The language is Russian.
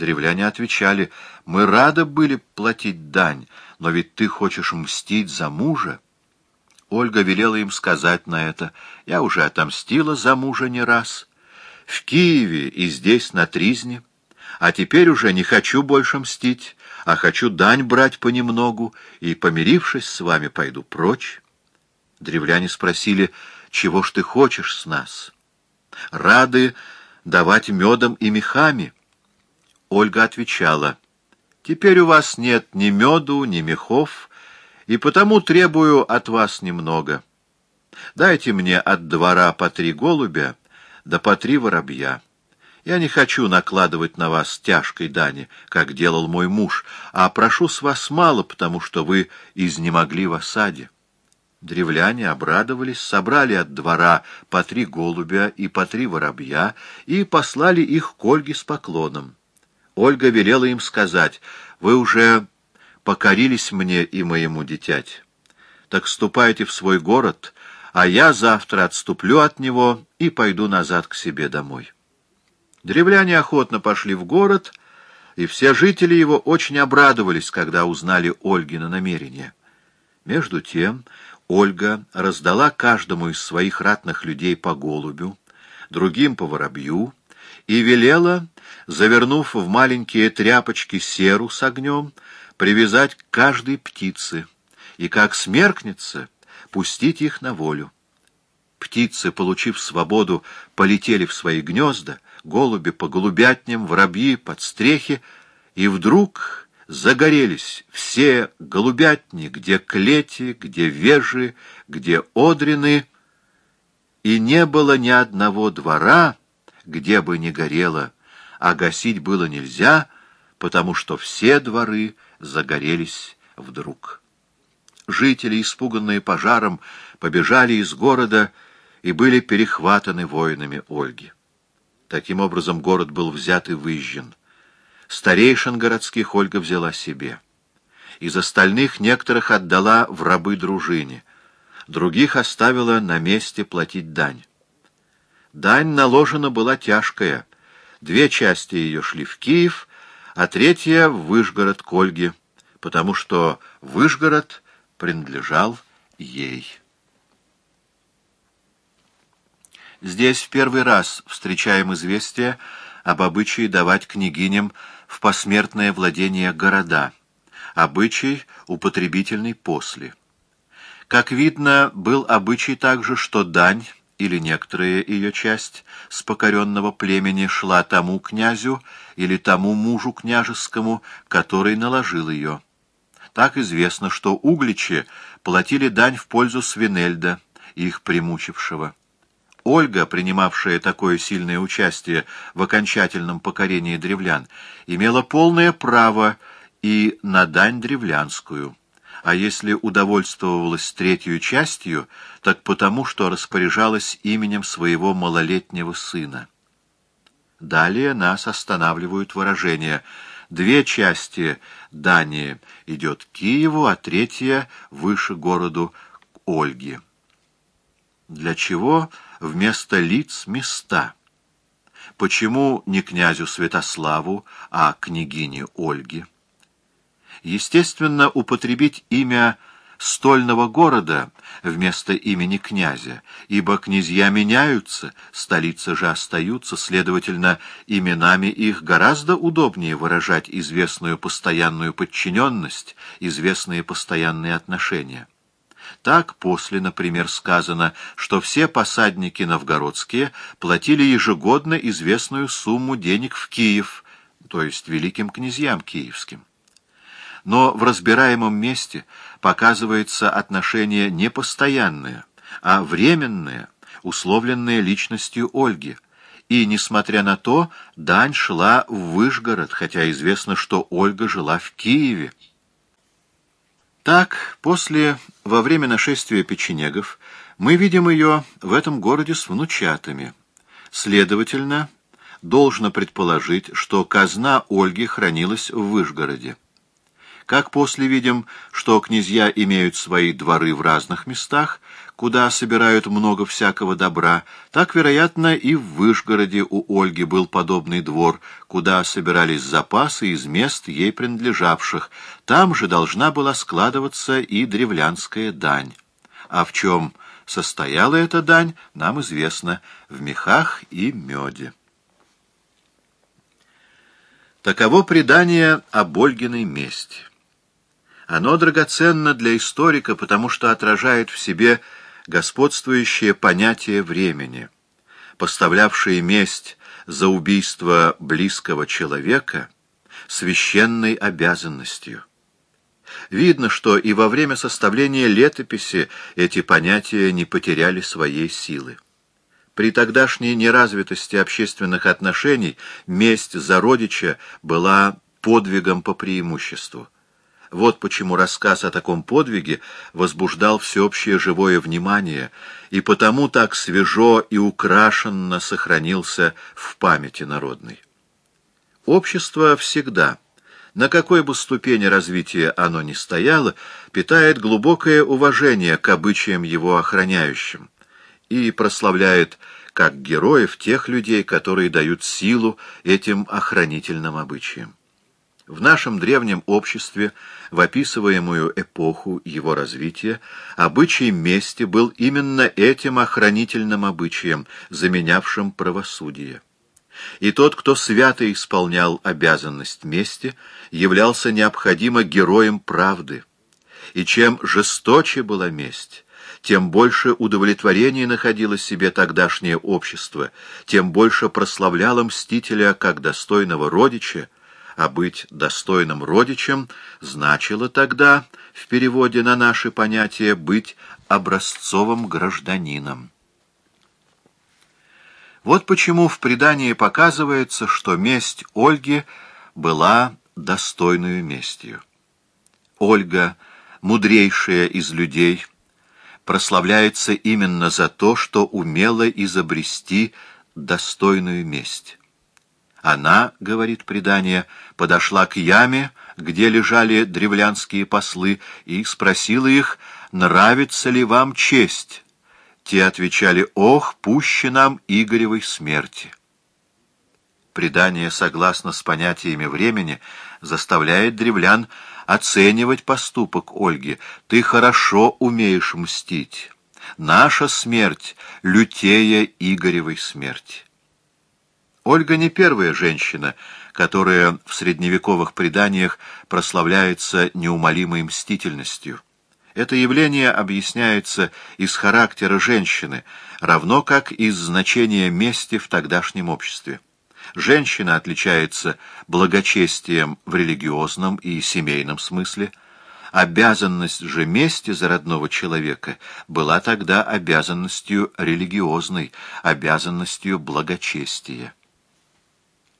Древляне отвечали, мы рады были платить дань, но ведь ты хочешь мстить за мужа. Ольга велела им сказать на это, я уже отомстила за мужа не раз. В Киеве и здесь, на Тризне, а теперь уже не хочу больше мстить, а хочу дань брать понемногу, и, помирившись с вами, пойду прочь. Древляне спросили, чего ж ты хочешь с нас? Рады давать медом и мехами. Ольга отвечала, теперь у вас нет ни меду, ни мехов, и потому требую от вас немного. Дайте мне от двора по три голубя, да по три воробья. Я не хочу накладывать на вас тяжкой дани, как делал мой муж, а прошу с вас мало, потому что вы изнемогли в осаде. Древляне обрадовались, собрали от двора по три голубя и по три воробья и послали их к Ольге с поклоном. Ольга велела им сказать, «Вы уже покорились мне и моему дитять. Так ступайте в свой город, а я завтра отступлю от него и пойду назад к себе домой». Древляне охотно пошли в город, и все жители его очень обрадовались, когда узнали Ольгина намерение. Между тем Ольга раздала каждому из своих ратных людей по голубю, другим по воробью, и велела, завернув в маленькие тряпочки серу с огнем, привязать к каждой птице, и, как смеркнется, пустить их на волю. Птицы, получив свободу, полетели в свои гнезда, голуби по голубятням, воробьи под стрехи, и вдруг загорелись все голубятни, где клети, где вежи, где одрины, и не было ни одного двора, где бы не горело, а гасить было нельзя, потому что все дворы загорелись вдруг. Жители, испуганные пожаром, побежали из города и были перехватаны воинами Ольги. Таким образом, город был взят и выжжен. Старейшин городских Ольга взяла себе. Из остальных некоторых отдала в рабы дружине, других оставила на месте платить дань. Дань наложена была тяжкая. Две части ее шли в Киев, а третья — в Выжгород к Ольге, потому что Выжгород принадлежал ей. Здесь в первый раз встречаем известие об обычае давать княгиням в посмертное владение города, обычай употребительный после. Как видно, был обычай также, что дань или некоторая ее часть с покоренного племени шла тому князю или тому мужу княжескому, который наложил ее. Так известно, что угличи платили дань в пользу Свинельда, их примучившего. Ольга, принимавшая такое сильное участие в окончательном покорении древлян, имела полное право и на дань древлянскую. А если удовольствовалась третью частью, так потому, что распоряжалась именем своего малолетнего сына. Далее нас останавливают выражения «две части дани идет к Киеву, а третья выше городу к Ольге». Для чего вместо лиц места? Почему не князю Святославу, а княгине Ольге? Естественно, употребить имя стольного города вместо имени князя, ибо князья меняются, столицы же остаются, следовательно, именами их гораздо удобнее выражать известную постоянную подчиненность, известные постоянные отношения. Так после, например, сказано, что все посадники новгородские платили ежегодно известную сумму денег в Киев, то есть великим князьям киевским. Но в разбираемом месте показывается отношение не постоянное, а временное, условленное личностью Ольги, и, несмотря на то, дань шла в Выжгород, хотя известно, что Ольга жила в Киеве. Так, после, во время нашествия печенегов, мы видим ее в этом городе с внучатами. Следовательно, должно предположить, что казна Ольги хранилась в Выжгороде. Как после видим, что князья имеют свои дворы в разных местах, куда собирают много всякого добра, так, вероятно, и в Вышгороде у Ольги был подобный двор, куда собирались запасы из мест, ей принадлежавших. Там же должна была складываться и древлянская дань. А в чем состояла эта дань, нам известно, в мехах и меде. Таково предание об Ольгиной мести. Оно драгоценно для историка, потому что отражает в себе господствующее понятие времени, поставлявшее месть за убийство близкого человека священной обязанностью. Видно, что и во время составления летописи эти понятия не потеряли своей силы. При тогдашней неразвитости общественных отношений месть за родича была подвигом по преимуществу. Вот почему рассказ о таком подвиге возбуждал всеобщее живое внимание, и потому так свежо и украшенно сохранился в памяти народной. Общество всегда, на какой бы ступени развития оно ни стояло, питает глубокое уважение к обычаям его охраняющим и прославляет как героев тех людей, которые дают силу этим охранительным обычаям. В нашем древнем обществе, в описываемую эпоху его развития, обычай мести был именно этим охранительным обычаем, заменявшим правосудие. И тот, кто свято исполнял обязанность мести, являлся необходимо героем правды. И чем жесточе была месть, тем больше удовлетворения находило себе тогдашнее общество, тем больше прославляло мстителя как достойного родича, а быть достойным родичем значило тогда, в переводе на наши понятия, быть образцовым гражданином. Вот почему в предании показывается, что месть Ольги была достойную местью. Ольга, мудрейшая из людей, прославляется именно за то, что умела изобрести достойную месть. Она, говорит предание, подошла к яме, где лежали древлянские послы, и спросила их, нравится ли вам честь. Те отвечали, ох, пуще нам Игоревой смерти. Предание, согласно с понятиями времени, заставляет древлян оценивать поступок Ольги. Ты хорошо умеешь мстить. Наша смерть лютея Игоревой смерти. Ольга не первая женщина, которая в средневековых преданиях прославляется неумолимой мстительностью. Это явление объясняется из характера женщины, равно как из значения мести в тогдашнем обществе. Женщина отличается благочестием в религиозном и семейном смысле, Обязанность же мести за родного человека была тогда обязанностью религиозной, обязанностью благочестия.